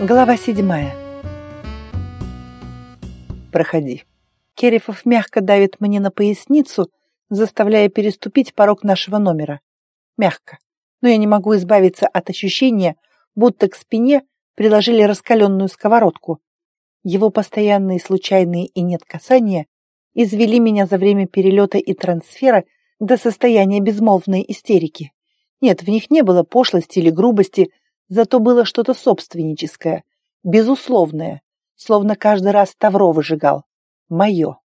Глава седьмая. Проходи. Керифов мягко давит мне на поясницу, заставляя переступить порог нашего номера. Мягко. Но я не могу избавиться от ощущения, будто к спине приложили раскаленную сковородку. Его постоянные случайные и нет касания извели меня за время перелета и трансфера до состояния безмолвной истерики. Нет, в них не было пошлости или грубости, Зато было что-то собственническое, безусловное, словно каждый раз Тавро выжигал. Мое.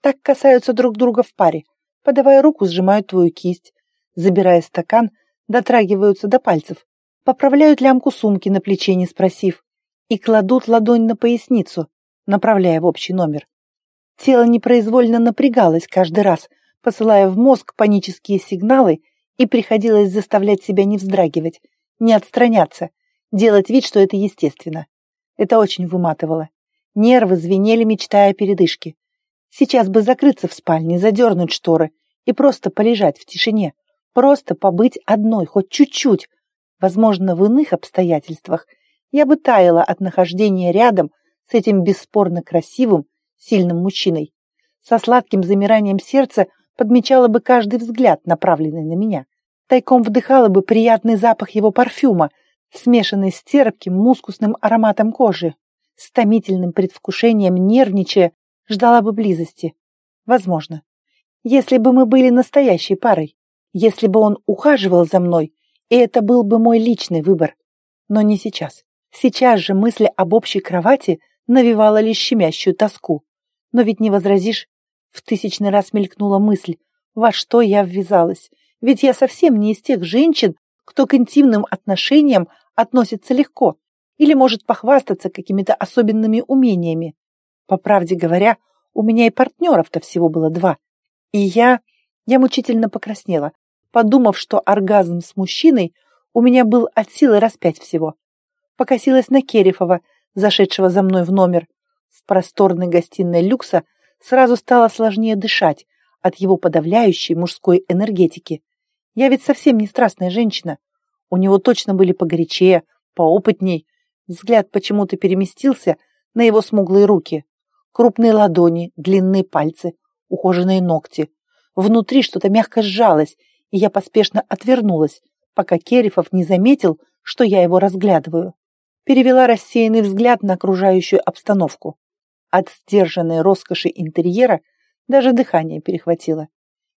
Так касаются друг друга в паре. Подавая руку, сжимают твою кисть. Забирая стакан, дотрагиваются до пальцев. Поправляют лямку сумки на плече, не спросив. И кладут ладонь на поясницу, направляя в общий номер. Тело непроизвольно напрягалось каждый раз, посылая в мозг панические сигналы, и приходилось заставлять себя не вздрагивать, не отстраняться, делать вид, что это естественно. Это очень выматывало. Нервы звенели, мечтая о передышке. Сейчас бы закрыться в спальне, задернуть шторы и просто полежать в тишине. Просто побыть одной, хоть чуть-чуть. Возможно, в иных обстоятельствах я бы таяла от нахождения рядом с этим бесспорно красивым, сильным мужчиной. Со сладким замиранием сердца подмечала бы каждый взгляд, направленный на меня тайком вдыхала бы приятный запах его парфюма, смешанный с терпким мускусным ароматом кожи, с томительным предвкушением, нервничая, ждала бы близости. Возможно. Если бы мы были настоящей парой, если бы он ухаживал за мной, и это был бы мой личный выбор. Но не сейчас. Сейчас же мысли об общей кровати навевала лишь щемящую тоску. Но ведь не возразишь. В тысячный раз мелькнула мысль, во что я ввязалась, ведь я совсем не из тех женщин, кто к интимным отношениям относится легко или может похвастаться какими-то особенными умениями. По правде говоря, у меня и партнеров-то всего было два. И я... я мучительно покраснела, подумав, что оргазм с мужчиной у меня был от силы раз пять всего. Покосилась на Керифова, зашедшего за мной в номер. В просторной гостиной люкса сразу стало сложнее дышать от его подавляющей мужской энергетики. Я ведь совсем не страстная женщина. У него точно были погорячее, поопытней. Взгляд почему-то переместился на его смуглые руки. Крупные ладони, длинные пальцы, ухоженные ногти. Внутри что-то мягко сжалось, и я поспешно отвернулась, пока Керифов не заметил, что я его разглядываю. Перевела рассеянный взгляд на окружающую обстановку. От сдержанной роскоши интерьера даже дыхание перехватило.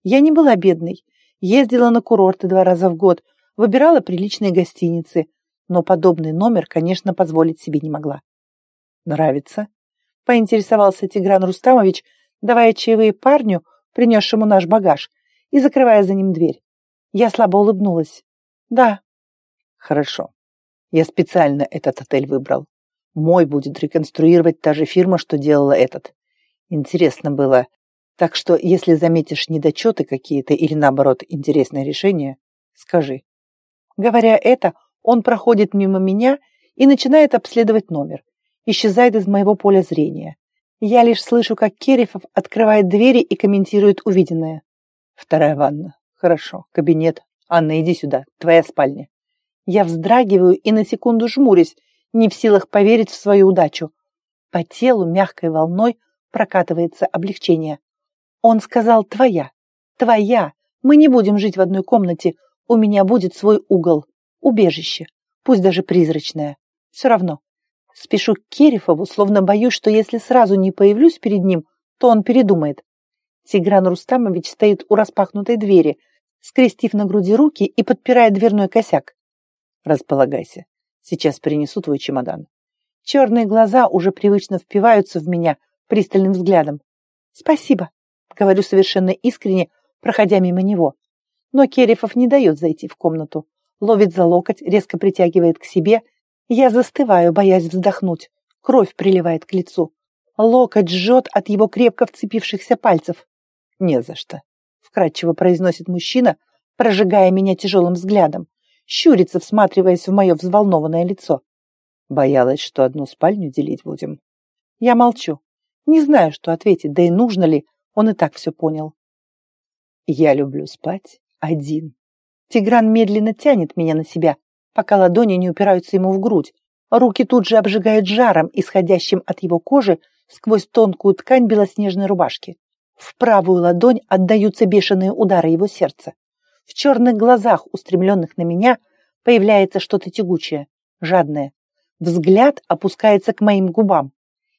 Я не была бедной, ездила на курорты два раза в год, выбирала приличные гостиницы, но подобный номер, конечно, позволить себе не могла. «Нравится?» — поинтересовался Тигран Рустамович, давая чаевые парню, принесшему наш багаж, и закрывая за ним дверь. Я слабо улыбнулась. «Да». «Хорошо. Я специально этот отель выбрал. Мой будет реконструировать та же фирма, что делала этот. Интересно было, так что, если заметишь недочеты какие-то или, наоборот, интересное решение, скажи. Говоря это, он проходит мимо меня и начинает обследовать номер. Исчезает из моего поля зрения. Я лишь слышу, как Керифов открывает двери и комментирует увиденное. Вторая ванна. Хорошо. Кабинет. Анна, иди сюда. Твоя спальня. Я вздрагиваю и на секунду жмурюсь, не в силах поверить в свою удачу. По телу мягкой волной прокатывается облегчение. Он сказал «твоя». «Твоя. Мы не будем жить в одной комнате. У меня будет свой угол. Убежище. Пусть даже призрачное. Все равно. Спешу к Керифову, словно боюсь, что если сразу не появлюсь перед ним, то он передумает. Тигран Рустамович стоит у распахнутой двери, скрестив на груди руки и подпирая дверной косяк. Располагайся. Сейчас принесу твой чемодан. Черные глаза уже привычно впиваются в меня пристальным взглядом. Спасибо. Говорю совершенно искренне, проходя мимо него. Но Керифов не дает зайти в комнату. Ловит за локоть, резко притягивает к себе. Я застываю, боясь вздохнуть. Кровь приливает к лицу. Локоть жжет от его крепко вцепившихся пальцев. «Не за что», — вкратчиво произносит мужчина, прожигая меня тяжелым взглядом, щурится, всматриваясь в мое взволнованное лицо. Боялась, что одну спальню делить будем. Я молчу. Не знаю, что ответить, да и нужно ли, он и так все понял. Я люблю спать один. Тигран медленно тянет меня на себя, пока ладони не упираются ему в грудь, Руки тут же обжигают жаром, исходящим от его кожи сквозь тонкую ткань белоснежной рубашки. В правую ладонь отдаются бешеные удары его сердца. В черных глазах, устремленных на меня, появляется что-то тягучее, жадное. Взгляд опускается к моим губам.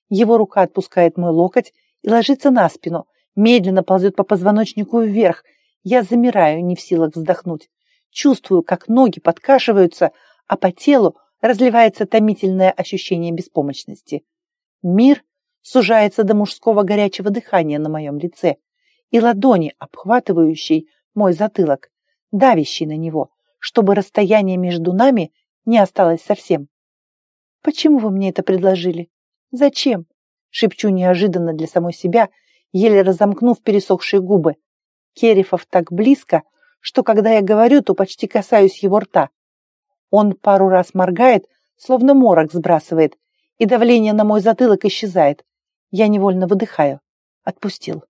Его рука отпускает мой локоть и ложится на спину, медленно ползет по позвоночнику вверх. Я замираю, не в силах вздохнуть. Чувствую, как ноги подкашиваются, а по телу разливается томительное ощущение беспомощности. Мир сужается до мужского горячего дыхания на моем лице и ладони, обхватывающей мой затылок, давящей на него, чтобы расстояние между нами не осталось совсем. «Почему вы мне это предложили? Зачем?» шепчу неожиданно для самой себя, еле разомкнув пересохшие губы. Керифов так близко, что когда я говорю, то почти касаюсь его рта. Он пару раз моргает, словно морок сбрасывает, и давление на мой затылок исчезает. Я невольно выдыхаю. Отпустил.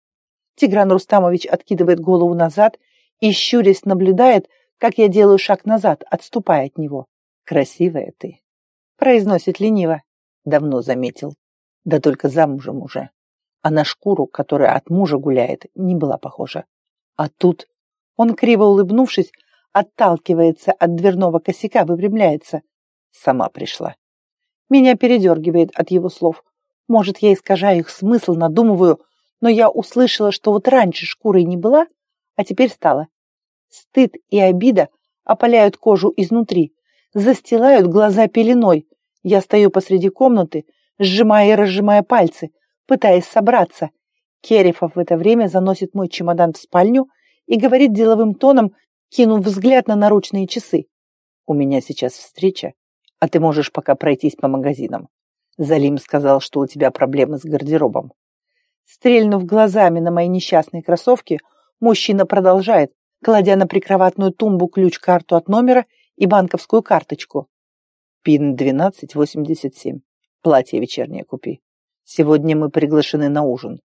Тигран Рустамович откидывает голову назад и, щурясь, наблюдает, как я делаю шаг назад, отступая от него. «Красивая ты», — произносит лениво. Давно заметил. Да только замужем уже. А на шкуру, которая от мужа гуляет, не была похожа. А тут он, криво улыбнувшись, отталкивается от дверного косяка, выпрямляется. Сама пришла. Меня передергивает от его слов. Может, я искажаю их смысл, надумываю, но я услышала, что вот раньше шкурой не была, а теперь стала. Стыд и обида опаляют кожу изнутри, застилают глаза пеленой. Я стою посреди комнаты, сжимая и разжимая пальцы, пытаясь собраться. Керифов в это время заносит мой чемодан в спальню и говорит деловым тоном, кинув взгляд на наручные часы. «У меня сейчас встреча, а ты можешь пока пройтись по магазинам. Залим сказал, что у тебя проблемы с гардеробом». Стрельнув глазами на мои несчастные кроссовки, мужчина продолжает, кладя на прикроватную тумбу ключ-карту от номера и банковскую карточку. Пин 1287. Платье вечернее купи. Сегодня мы приглашены на ужин.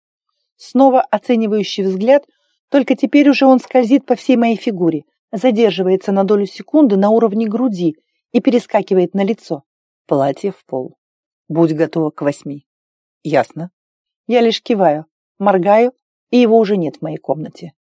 Снова оценивающий взгляд, только теперь уже он скользит по всей моей фигуре, задерживается на долю секунды на уровне груди и перескакивает на лицо. Платье в пол. Будь готова к восьми. Ясно. Я лишь киваю, моргаю, и его уже нет в моей комнате.